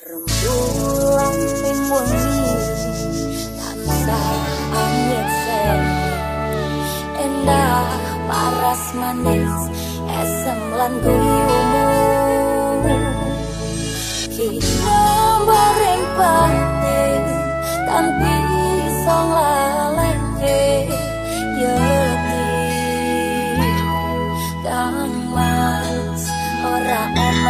Rembulan ping wengi tansah angin sen endah paras manis esem lan guyumu kita bareng batin tanpa song laleke yeti. Kang mas ora ono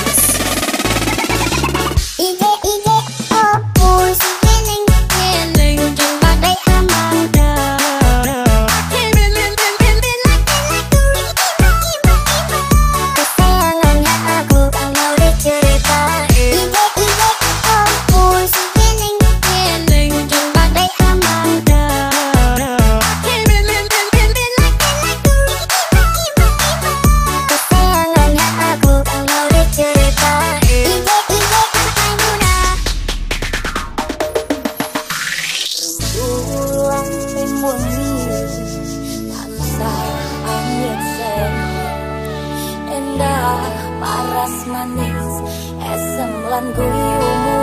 paras manis esem lan guyumu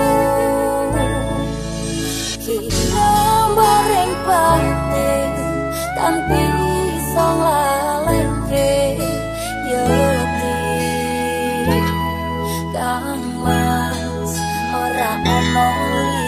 kita bareng batin tanpa song laleke yeti kang mas ora ono